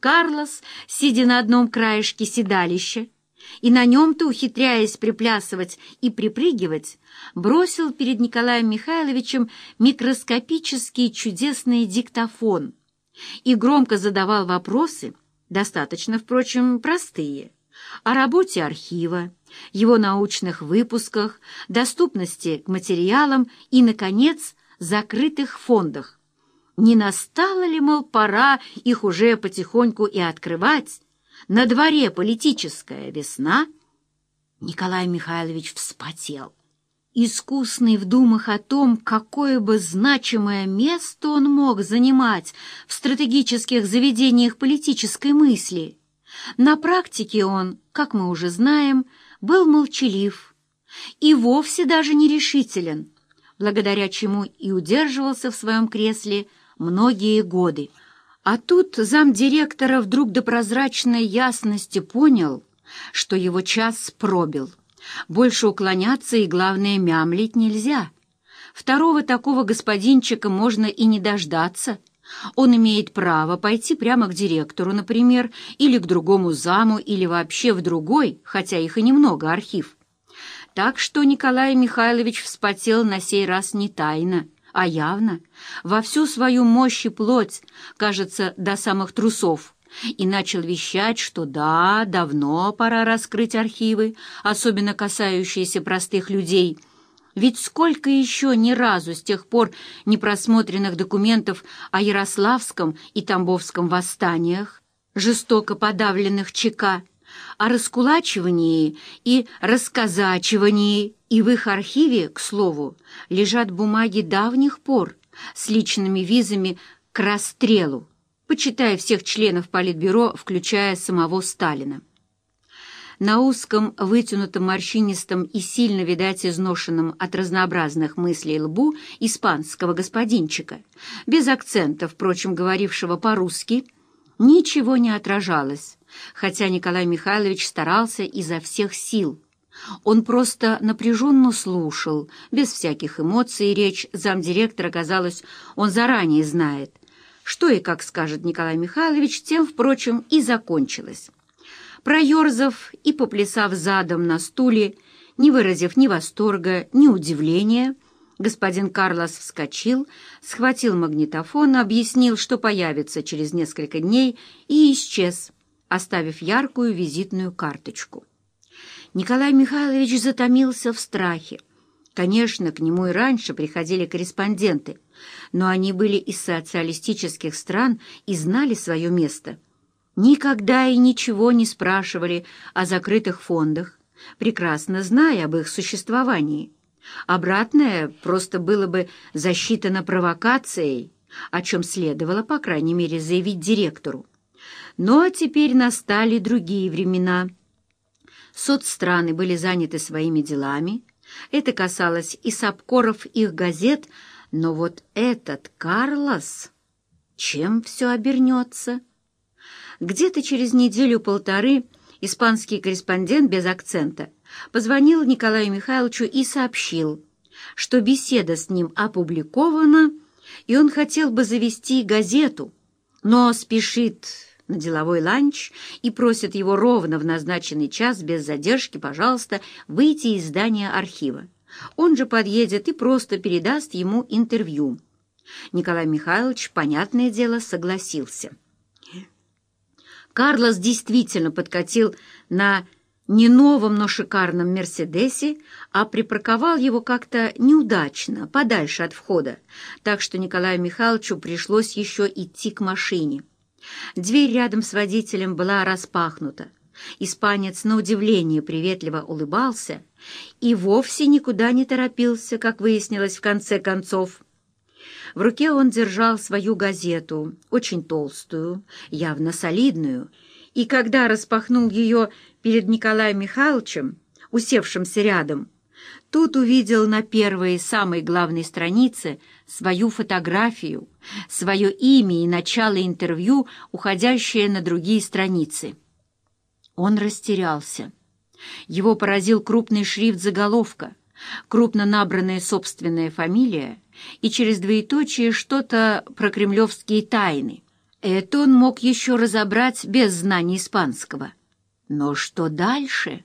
Карлос, сидя на одном краешке седалища, и на нем-то, ухитряясь приплясывать и припрыгивать, бросил перед Николаем Михайловичем микроскопический чудесный диктофон и громко задавал вопросы, достаточно, впрочем, простые, о работе архива, его научных выпусках, доступности к материалам и, наконец, закрытых фондах. Не настала ли, мол, пора их уже потихоньку и открывать? На дворе политическая весна. Николай Михайлович вспотел. Искусный в думах о том, какое бы значимое место он мог занимать в стратегических заведениях политической мысли. На практике он, как мы уже знаем, был молчалив и вовсе даже нерешителен, благодаря чему и удерживался в своем кресле многие годы. А тут замдиректора вдруг до прозрачной ясности понял, что его час пробил. Больше уклоняться и, главное, мямлить нельзя. Второго такого господинчика можно и не дождаться. Он имеет право пойти прямо к директору, например, или к другому заму, или вообще в другой, хотя их и немного, архив. Так что Николай Михайлович вспотел на сей раз не тайно, а явно, во всю свою мощь и плоть, кажется, до самых трусов, и начал вещать, что да, давно пора раскрыть архивы, особенно касающиеся простых людей. Ведь сколько еще ни разу с тех пор непросмотренных документов о Ярославском и Тамбовском восстаниях, жестоко подавленных ЧК, о раскулачивании и расказачивании, и в их архиве, к слову, лежат бумаги давних пор с личными визами к расстрелу, почитая всех членов Политбюро, включая самого Сталина. На узком, вытянутом, морщинистом и сильно, видать, изношенном от разнообразных мыслей лбу испанского господинчика, без акцента, впрочем, говорившего по-русски, ничего не отражалось, хотя Николай Михайлович старался изо всех сил. Он просто напряженно слушал, без всяких эмоций, речь замдиректора, казалось, он заранее знает. Что и как скажет Николай Михайлович, тем, впрочем, и закончилось. Проерзав и поплясав задом на стуле, не выразив ни восторга, ни удивления, господин Карлос вскочил, схватил магнитофон, объяснил, что появится через несколько дней, и исчез, оставив яркую визитную карточку. Николай Михайлович затомился в страхе. Конечно, к нему и раньше приходили корреспонденты, но они были из социалистических стран и знали свое место. Никогда и ничего не спрашивали о закрытых фондах, прекрасно зная об их существовании. Обратное просто было бы засчитано провокацией, о чем следовало, по крайней мере, заявить директору. Но теперь настали другие времена. Соцстраны были заняты своими делами, это касалось и сапкоров их газет, но вот этот Карлос... Чем все обернется? Где-то через неделю-полторы испанский корреспондент без акцента позвонил Николаю Михайловичу и сообщил, что беседа с ним опубликована, и он хотел бы завести газету, но спешит на деловой ланч и просит его ровно в назначенный час, без задержки, пожалуйста, выйти из здания архива. Он же подъедет и просто передаст ему интервью. Николай Михайлович, понятное дело, согласился. Карлос действительно подкатил на не новом, но шикарном «Мерседесе», а припарковал его как-то неудачно, подальше от входа, так что Николаю Михайловичу пришлось еще идти к машине. Дверь рядом с водителем была распахнута. Испанец на удивление приветливо улыбался и вовсе никуда не торопился, как выяснилось в конце концов. В руке он держал свою газету, очень толстую, явно солидную, и когда распахнул ее перед Николаем Михайловичем, усевшимся рядом, Тут увидел на первой, самой главной странице свою фотографию, свое имя и начало интервью, уходящее на другие страницы. Он растерялся. Его поразил крупный шрифт заголовка, крупно набранная собственная фамилия и через двоеточие что-то про кремлевские тайны. Это он мог еще разобрать без знания испанского. Но что дальше?